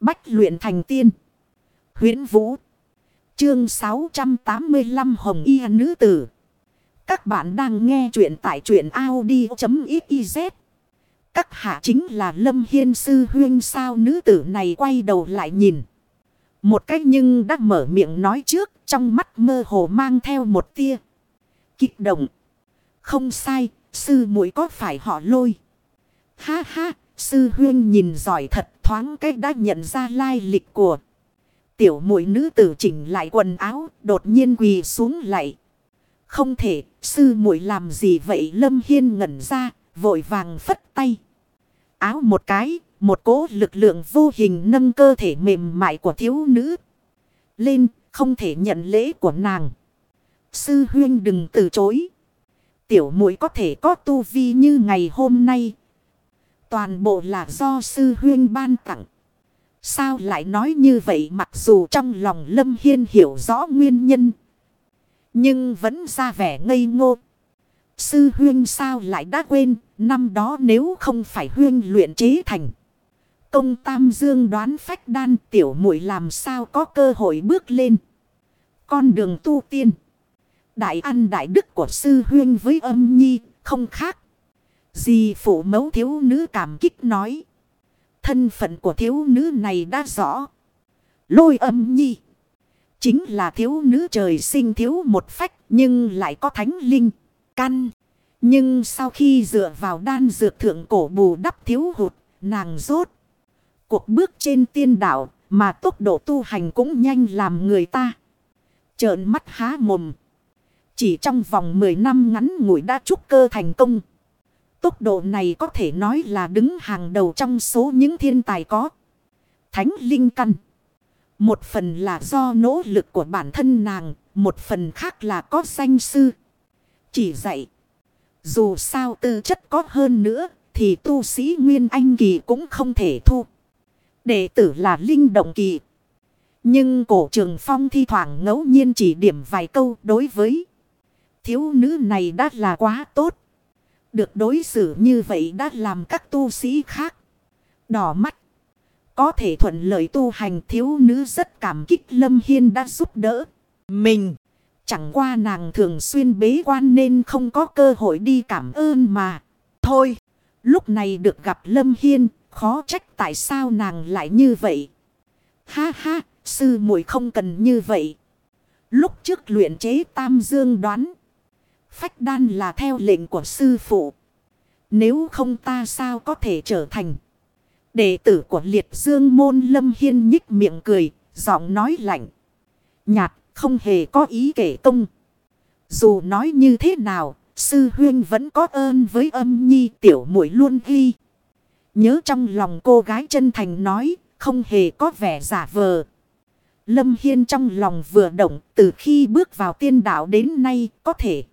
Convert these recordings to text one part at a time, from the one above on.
Bách luyện thành tiên. huyễn Vũ. Chương 685 Hồng Y Nữ Tử. Các bạn đang nghe truyện tại truyện Audi.xyz. Các hạ chính là Lâm Hiên Sư Huyên sao nữ tử này quay đầu lại nhìn. Một cách nhưng đã mở miệng nói trước trong mắt mơ hồ mang theo một tia. Kích động. Không sai, sư muội có phải họ lôi. Ha ha, sư huyên nhìn giỏi thật thoáng cách đã nhận ra lai lịch của. Tiểu muội nữ tử chỉnh lại quần áo, đột nhiên quỳ xuống lại. Không thể, sư muội làm gì vậy Lâm Hiên ngẩn ra, vội vàng phất tay. Áo một cái, một cố lực lượng vô hình nâng cơ thể mềm mại của thiếu nữ. Lên, không thể nhận lễ của nàng. Sư huyên đừng từ chối. Tiểu muội có thể có tu vi như ngày hôm nay. Toàn bộ là do sư huyên ban tặng. Sao lại nói như vậy mặc dù trong lòng Lâm Hiên hiểu rõ nguyên nhân. Nhưng vẫn ra vẻ ngây ngô. Sư huyên sao lại đã quên, năm đó nếu không phải huyên luyện chế thành. Công Tam Dương đoán phách đan tiểu muội làm sao có cơ hội bước lên. Con đường tu tiên. Đại ăn đại đức của sư huyên với âm nhi không khác. Di phụ mẫu thiếu nữ cảm kích nói. Thân phận của thiếu nữ này đã rõ. Lôi âm nhi. Chính là thiếu nữ trời sinh thiếu một phách nhưng lại có thánh linh. Căn. Nhưng sau khi dựa vào đan dược thượng cổ bù đắp thiếu hụt, nàng rốt. Cuộc bước trên tiên đảo mà tốc độ tu hành cũng nhanh làm người ta. Trợn mắt há mồm. Chỉ trong vòng 10 năm ngắn ngủi đã trúc cơ thành công. Tốc độ này có thể nói là đứng hàng đầu trong số những thiên tài có. Thánh Linh Căn. Một phần là do nỗ lực của bản thân nàng, một phần khác là có danh sư. Chỉ dạy. Dù sao tư chất có hơn nữa, thì tu sĩ Nguyên Anh Kỳ cũng không thể thu. Đệ tử là Linh Động Kỳ. Nhưng cổ trường phong thi thoảng ngẫu nhiên chỉ điểm vài câu đối với thiếu nữ này đã là quá tốt. Được đối xử như vậy đã làm các tu sĩ khác. Đỏ mắt. Có thể thuận lợi tu hành, thiếu nữ rất cảm kích Lâm Hiên đã giúp đỡ. Mình. Chẳng qua nàng thường xuyên bế quan nên không có cơ hội đi cảm ơn mà. Thôi. Lúc này được gặp Lâm Hiên. Khó trách tại sao nàng lại như vậy. Ha ha. Sư muội không cần như vậy. Lúc trước luyện chế tam dương đoán. Phách đan là theo lệnh của sư phụ. Nếu không ta sao có thể trở thành. Đệ tử của liệt dương môn lâm hiên nhích miệng cười. Giọng nói lạnh. Nhạt, không hề có ý kể công. Dù nói như thế nào. Sư huyên vẫn có ơn với âm nhi tiểu muội luôn ghi. Nhớ trong lòng cô gái chân thành nói. Không hề có vẻ giả vờ. Lâm Hiên trong lòng vừa động, từ khi bước vào tiên đạo đến nay, có thể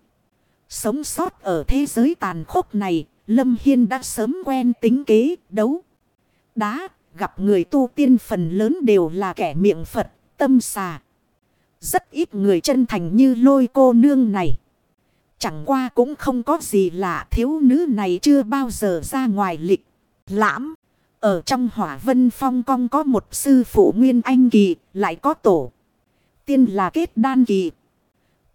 sống sót ở thế giới tàn khốc này. Lâm Hiên đã sớm quen tính kế đấu. Đá gặp người tu tiên phần lớn đều là kẻ miệng Phật, tâm xà. Rất ít người chân thành như lôi cô nương này. Chẳng qua cũng không có gì lạ thiếu nữ này chưa bao giờ ra ngoài lịch. Lãm. Ở trong hỏa vân phong cong có một sư phụ nguyên anh kỳ, lại có tổ. Tiên là kết đan kỳ.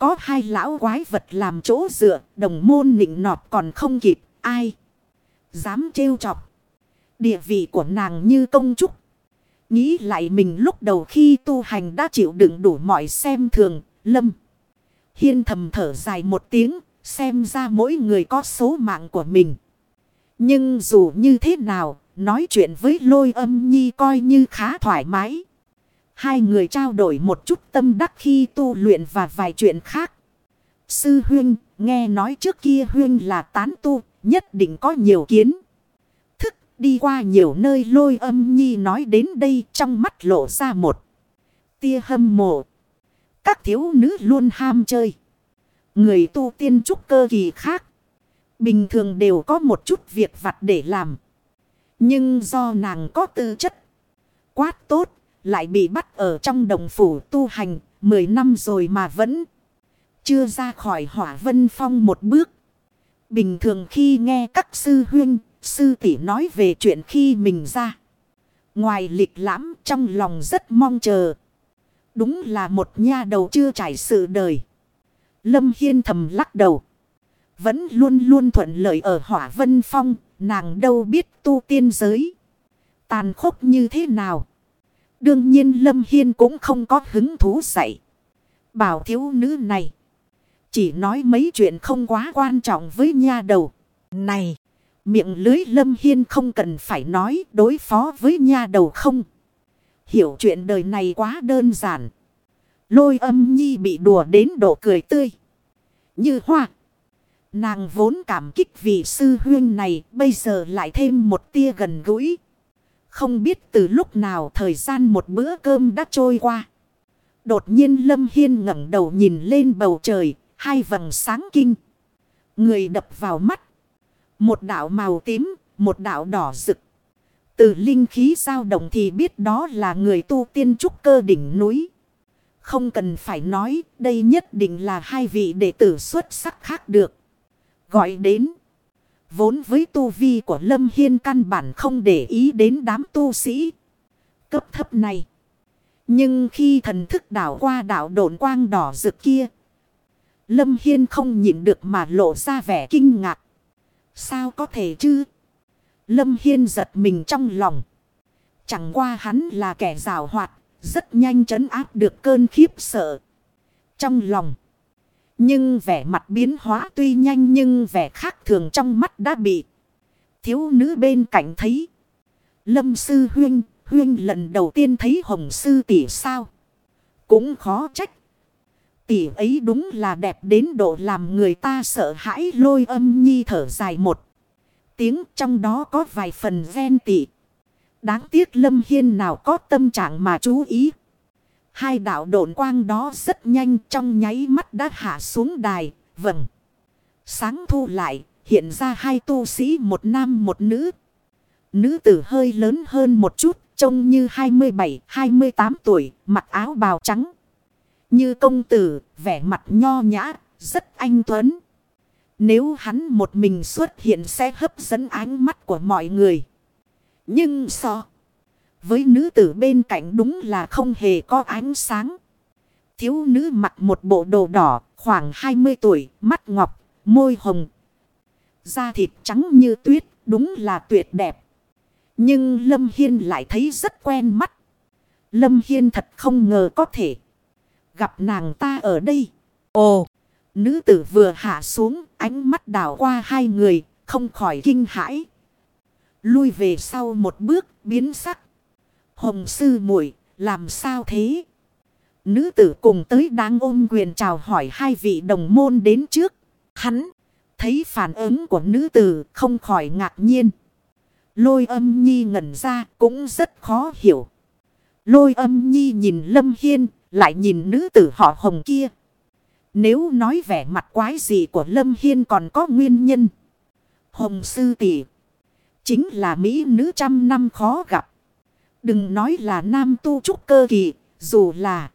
Có hai lão quái vật làm chỗ dựa, đồng môn nịnh nọt còn không kịp, ai. Dám trêu chọc. Địa vị của nàng như công trúc. Nghĩ lại mình lúc đầu khi tu hành đã chịu đựng đủ mọi xem thường, lâm. Hiên thầm thở dài một tiếng, xem ra mỗi người có số mạng của mình. Nhưng dù như thế nào, Nói chuyện với lôi âm nhi coi như khá thoải mái. Hai người trao đổi một chút tâm đắc khi tu luyện và vài chuyện khác. Sư Huyên, nghe nói trước kia Huyên là tán tu, nhất định có nhiều kiến. Thức đi qua nhiều nơi lôi âm nhi nói đến đây trong mắt lộ ra một tia hâm mộ. Các thiếu nữ luôn ham chơi. Người tu tiên trúc cơ kỳ khác. Bình thường đều có một chút việc vặt để làm. Nhưng do nàng có tư chất quát tốt, lại bị bắt ở trong đồng phủ tu hành, 10 năm rồi mà vẫn chưa ra khỏi hỏa vân phong một bước. Bình thường khi nghe các sư huynh, sư tỷ nói về chuyện khi mình ra Ngoài lịch lãm trong lòng rất mong chờ. Đúng là một nha đầu chưa trải sự đời. Lâm Hiên thầm lắc đầu. Vẫn luôn luôn thuận lợi ở hỏa vân phong. Nàng đâu biết tu tiên giới. Tàn khốc như thế nào. Đương nhiên Lâm Hiên cũng không có hứng thú dạy. Bảo thiếu nữ này. Chỉ nói mấy chuyện không quá quan trọng với nha đầu. Này. Miệng lưới Lâm Hiên không cần phải nói đối phó với nha đầu không. Hiểu chuyện đời này quá đơn giản. Lôi âm nhi bị đùa đến độ cười tươi. Như hoa. Nàng vốn cảm kích vì sư huyên này, bây giờ lại thêm một tia gần gũi. Không biết từ lúc nào thời gian một bữa cơm đã trôi qua. Đột nhiên Lâm Hiên ngẩng đầu nhìn lên bầu trời, hai vầng sáng kinh. Người đập vào mắt. Một đảo màu tím, một đảo đỏ rực. Từ linh khí dao động thì biết đó là người tu tiên trúc cơ đỉnh núi. Không cần phải nói, đây nhất định là hai vị đệ tử xuất sắc khác được. Gọi đến. Vốn với tu vi của Lâm Hiên căn bản không để ý đến đám tu sĩ. Cấp thấp này. Nhưng khi thần thức đảo qua đảo độn quang đỏ rực kia. Lâm Hiên không nhịn được mà lộ ra vẻ kinh ngạc. Sao có thể chứ? Lâm Hiên giật mình trong lòng. Chẳng qua hắn là kẻ rào hoạt, rất nhanh trấn áp được cơn khiếp sợ. Trong lòng. Nhưng vẻ mặt biến hóa tuy nhanh nhưng vẻ khác thường trong mắt đã bị. Thiếu nữ bên cạnh thấy. Lâm sư huyên, huyên lần đầu tiên thấy hồng sư tỷ sao. Cũng khó trách. Tỷ ấy đúng là đẹp đến độ làm người ta sợ hãi lôi âm nhi thở dài một. Tiếng trong đó có vài phần ven tỷ Đáng tiếc Lâm Hiên nào có tâm trạng mà chú ý. Hai đạo độn quang đó rất nhanh trong nháy mắt đã hạ xuống đài. vầng Sáng thu lại, hiện ra hai tu sĩ một nam một nữ. Nữ tử hơi lớn hơn một chút, trông như 27-28 tuổi, mặc áo bào trắng. Như công tử, vẻ mặt nho nhã, rất anh tuấn. Nếu hắn một mình xuất hiện sẽ hấp dẫn ánh mắt của mọi người. Nhưng so với nữ tử bên cạnh đúng là không hề có ánh sáng. Thiếu nữ mặc một bộ đồ đỏ, khoảng 20 tuổi, mắt ngọc, môi hồng. Da thịt trắng như tuyết, đúng là tuyệt đẹp. Nhưng Lâm Hiên lại thấy rất quen mắt. Lâm Hiên thật không ngờ có thể gặp nàng ta ở đây. Ồ, nữ tử vừa hạ xuống, ánh mắt đảo qua hai người, không khỏi kinh hãi. Lui về sau một bước, biến sắc. Hồng sư muội làm sao thế? Nữ tử cùng tới đang ôm quyền chào hỏi hai vị đồng môn đến trước. Hắn, thấy phản ứng của nữ tử không khỏi ngạc nhiên. Lôi âm nhi ngẩn ra cũng rất khó hiểu. Lôi âm nhi nhìn Lâm Hiên, lại nhìn nữ tử họ hồng kia. Nếu nói vẻ mặt quái gì của Lâm Hiên còn có nguyên nhân. Hồng sư tỷ Chính là Mỹ nữ trăm năm khó gặp. Đừng nói là nam tu trúc cơ kỳ, dù là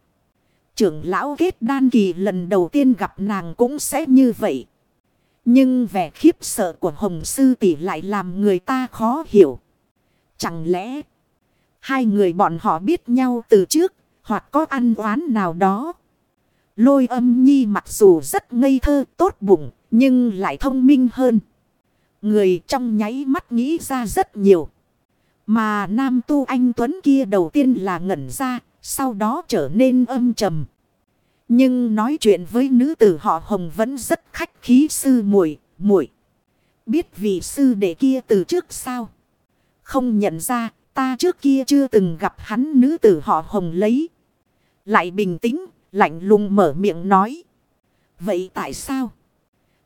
trưởng lão kết đan kỳ lần đầu tiên gặp nàng cũng sẽ như vậy. Nhưng vẻ khiếp sợ của Hồng Sư tỷ lại làm người ta khó hiểu. Chẳng lẽ hai người bọn họ biết nhau từ trước hoặc có ăn oán nào đó. Lôi âm nhi mặc dù rất ngây thơ tốt bụng nhưng lại thông minh hơn. Người trong nháy mắt nghĩ ra rất nhiều. Mà nam tu anh Tuấn kia đầu tiên là ngẩn ra, sau đó trở nên âm trầm. Nhưng nói chuyện với nữ tử họ Hồng vẫn rất khách khí sư muội muội Biết vị sư đệ kia từ trước sao? Không nhận ra, ta trước kia chưa từng gặp hắn nữ tử họ Hồng lấy. Lại bình tĩnh, lạnh lùng mở miệng nói. Vậy tại sao?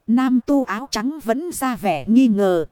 Nam tu áo trắng vẫn ra vẻ nghi ngờ,